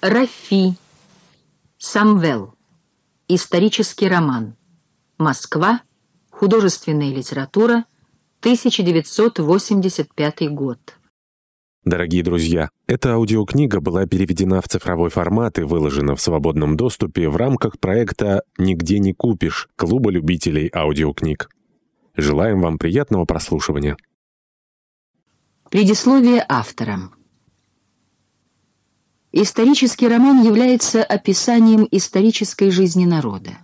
Рафи. Самвел. Исторический роман. Москва. Художественная литература. 1985 год. Дорогие друзья, эта аудиокнига была переведена в цифровой формат и выложена в свободном доступе в рамках проекта «Нигде не купишь» Клуба любителей аудиокниг. Желаем вам приятного прослушивания. Предисловие автора. Исторический роман является описанием исторической жизни народа.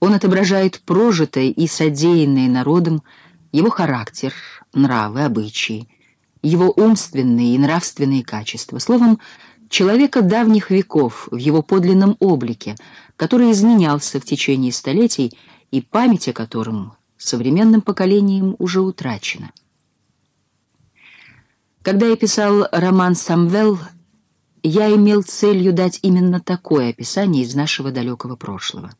Он отображает прожитое и содеянное народом, его характер, нравы, обычаи, его умственные и нравственные качества, словом, человека давних веков в его подлинном облике, который изменялся в течение столетий и память о котором современным поколением уже утрачена. Когда я писал роман «Самвел», я имел целью дать именно такое описание из нашего далекого прошлого.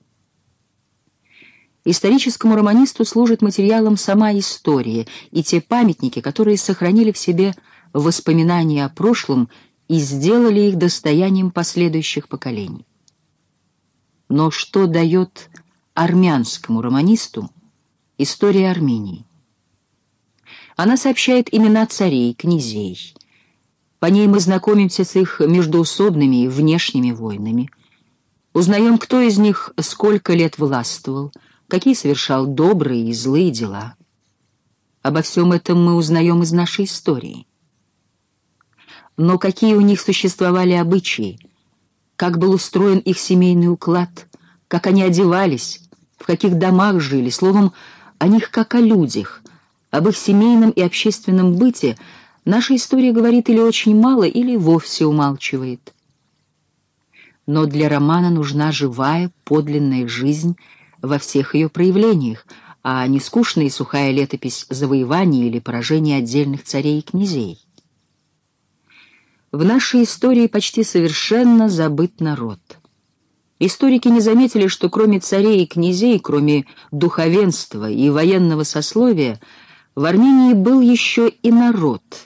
Историческому романисту служит материалом сама история и те памятники, которые сохранили в себе воспоминания о прошлом и сделали их достоянием последующих поколений. Но что дает армянскому романисту история Армении? Она сообщает имена царей, князей, по ней мы знакомимся с их междоусобными и внешними войнами. Узнаем, кто из них сколько лет властвовал, какие совершал добрые и злые дела. Обо всем этом мы узнаем из нашей истории. Но какие у них существовали обычаи, как был устроен их семейный уклад, как они одевались, в каких домах жили, словом, о них как о людях, об их семейном и общественном быте — Наша история говорит или очень мало, или вовсе умалчивает. Но для романа нужна живая, подлинная жизнь во всех ее проявлениях, а не скучная и сухая летопись завоеваний или поражения отдельных царей и князей. В нашей истории почти совершенно забыт народ. Историки не заметили, что кроме царей и князей, кроме духовенства и военного сословия, в Армении был еще и народ —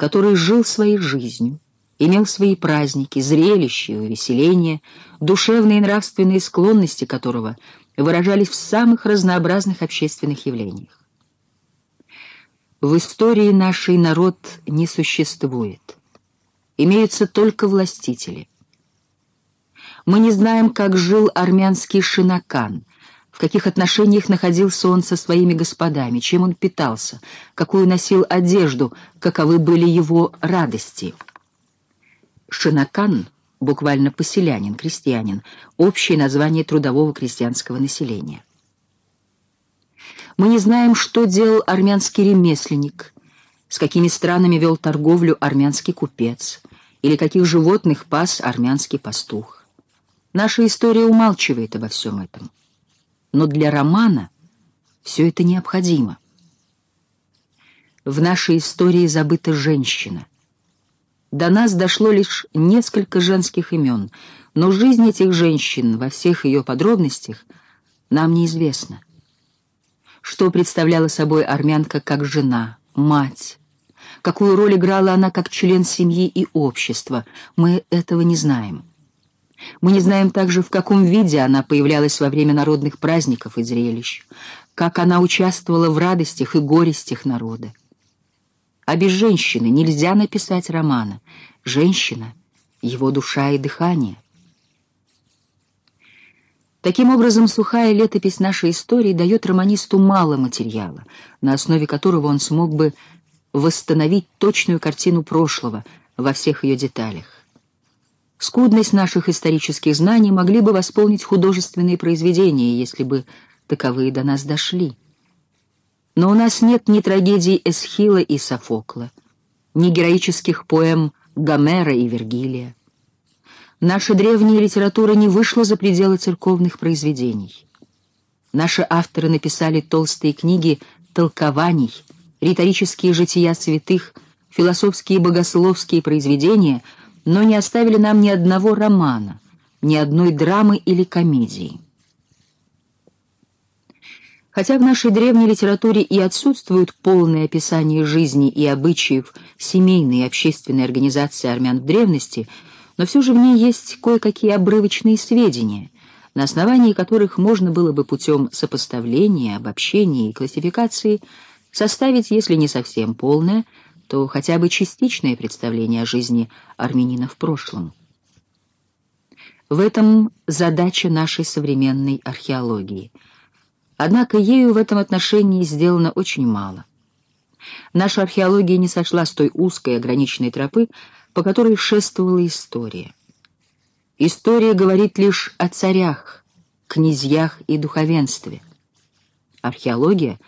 который жил своей жизнью, имел свои праздники, зрелища увеселения, душевные и нравственные склонности которого выражались в самых разнообразных общественных явлениях. В истории нашей народ не существует. Имеются только властители. Мы не знаем, как жил армянский шинакан, каких отношениях находился он со своими господами, чем он питался, какую носил одежду, каковы были его радости. Шинакан, буквально поселянин, крестьянин, общее название трудового крестьянского населения. Мы не знаем, что делал армянский ремесленник, с какими странами вел торговлю армянский купец, или каких животных пас армянский пастух. Наша история умалчивает обо всем этом но для романа все это необходимо. В нашей истории забыта женщина. До нас дошло лишь несколько женских имен, но жизнь этих женщин во всех ее подробностях нам неизвестна. Что представляла собой армянка как жена, мать, какую роль играла она как член семьи и общества, мы этого не знаем. Мы не знаем также, в каком виде она появлялась во время народных праздников и зрелищ, как она участвовала в радостях и горестях народа. А без женщины нельзя написать романа. Женщина — его душа и дыхание. Таким образом, сухая летопись нашей истории дает романисту мало материала, на основе которого он смог бы восстановить точную картину прошлого во всех ее деталях. Скудность наших исторических знаний могли бы восполнить художественные произведения, если бы таковые до нас дошли. Но у нас нет ни трагедий Эсхила и Софокла, ни героических поэм Гомера и Вергилия. Наша древняя литература не вышла за пределы церковных произведений. Наши авторы написали толстые книги толкований, риторические жития святых, философские и богословские произведения — но не оставили нам ни одного романа, ни одной драмы или комедии. Хотя в нашей древней литературе и отсутствует полное описание жизни и обычаев семейной и общественной организации армян в древности, но все же в ней есть кое-какие обрывочные сведения, на основании которых можно было бы путем сопоставления, обобщения и классификации составить, если не совсем полное, то хотя бы частичное представление о жизни армянина в прошлом. В этом задача нашей современной археологии. Однако ею в этом отношении сделано очень мало. Наша археология не сошла с той узкой ограниченной тропы, по которой шествовала история. История говорит лишь о царях, князьях и духовенстве. Археология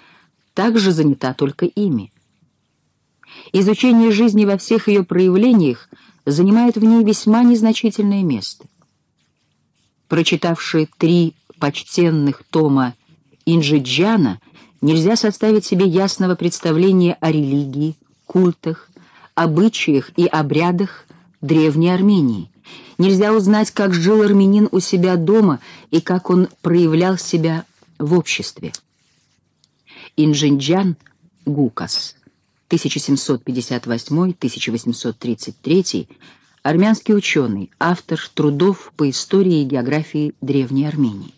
также занята только ими. Изучение жизни во всех ее проявлениях занимает в ней весьма незначительное место. Прочитавшие три почтенных тома Инжиджана, нельзя составить себе ясного представления о религии, культах, обычаях и обрядах Древней Армении. Нельзя узнать, как жил армянин у себя дома и как он проявлял себя в обществе. Инжинджан Гукас, 1758-1833, армянский ученый, автор трудов по истории и географии Древней Армении.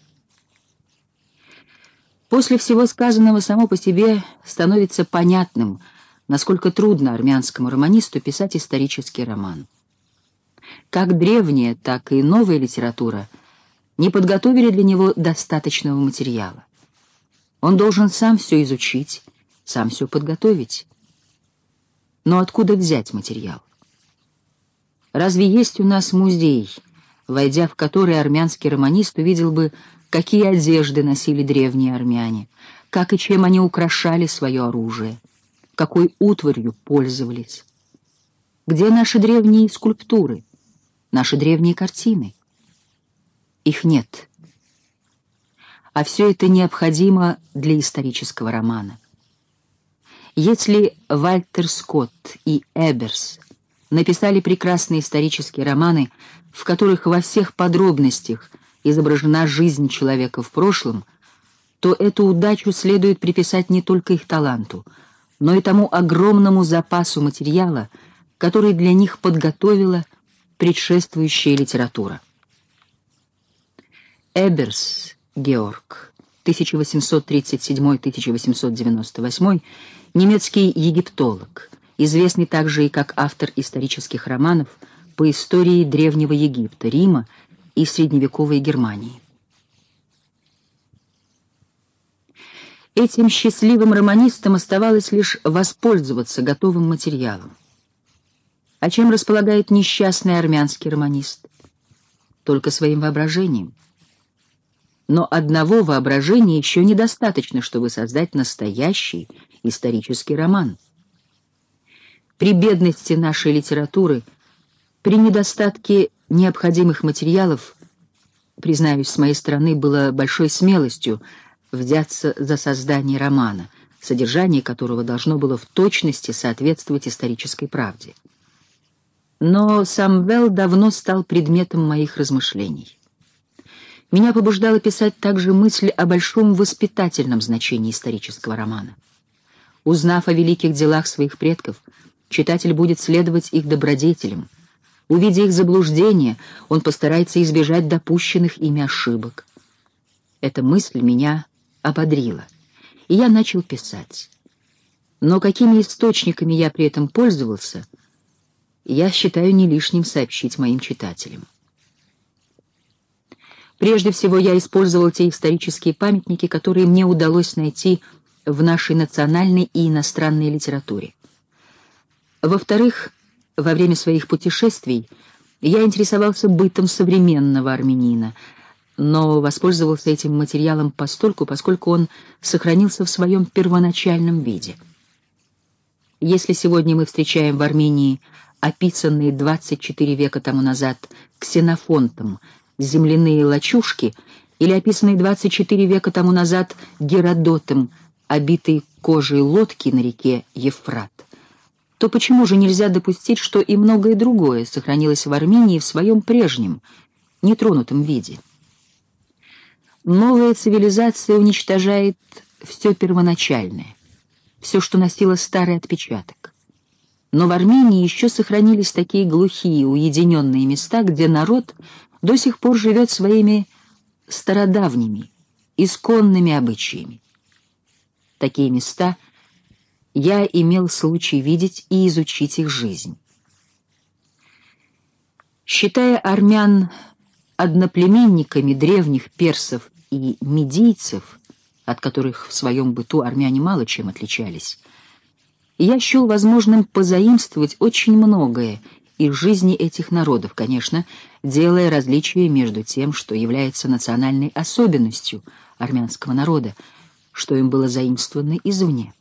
После всего сказанного само по себе становится понятным – насколько трудно армянскому романисту писать исторический роман. Как древняя, так и новая литература не подготовили для него достаточного материала. Он должен сам все изучить, сам все подготовить. Но откуда взять материал? Разве есть у нас музей, войдя в который армянский романист увидел бы, какие одежды носили древние армяне, как и чем они украшали свое оружие? какой утварью пользовались. Где наши древние скульптуры, наши древние картины? Их нет. А все это необходимо для исторического романа. Если Вальтер Скотт и Эберс написали прекрасные исторические романы, в которых во всех подробностях изображена жизнь человека в прошлом, то эту удачу следует приписать не только их таланту — но и тому огромному запасу материала, который для них подготовила предшествующая литература. Эберс Георг, 1837-1898, немецкий египтолог, известный также и как автор исторических романов по истории Древнего Египта, Рима и средневековой Германии. Этим счастливым романистам оставалось лишь воспользоваться готовым материалом. А чем располагает несчастный армянский романист? Только своим воображением. Но одного воображения еще недостаточно, чтобы создать настоящий исторический роман. При бедности нашей литературы, при недостатке необходимых материалов, признаюсь, с моей стороны было большой смелостью — взяться за создание романа, содержание которого должно было в точности соответствовать исторической правде. Но Самвел давно стал предметом моих размышлений. Меня побуждала писать также мысль о большом воспитательном значении исторического романа. Узнав о великих делах своих предков, читатель будет следовать их добродетелям. Увидя их заблуждения, он постарается избежать допущенных ими ошибок. Эта мысль меня ободрило, и я начал писать. Но какими источниками я при этом пользовался, я считаю не лишним сообщить моим читателям. Прежде всего, я использовал те исторические памятники, которые мне удалось найти в нашей национальной и иностранной литературе. Во-вторых, во время своих путешествий я интересовался бытом современного армянина — но воспользовался этим материалом постольку, поскольку он сохранился в своем первоначальном виде. Если сегодня мы встречаем в Армении описанные 24 века тому назад ксенофонтом земляные лачушки или описанные 24 века тому назад Геродотом обитые кожей лодки на реке Евфрат, то почему же нельзя допустить, что и многое другое сохранилось в Армении в своем прежнем, нетронутом виде? Новая цивилизация уничтожает все первоначальное, все, что носило старый отпечаток. Но в Армении еще сохранились такие глухие, уединенные места, где народ до сих пор живет своими стародавними, исконными обычаями. Такие места я имел случай видеть и изучить их жизнь. Считая армян одноплеменниками древних персов и медийцев, от которых в своем быту армяне мало чем отличались, я счел возможным позаимствовать очень многое из жизни этих народов, конечно, делая различия между тем, что является национальной особенностью армянского народа, что им было заимствовано извне.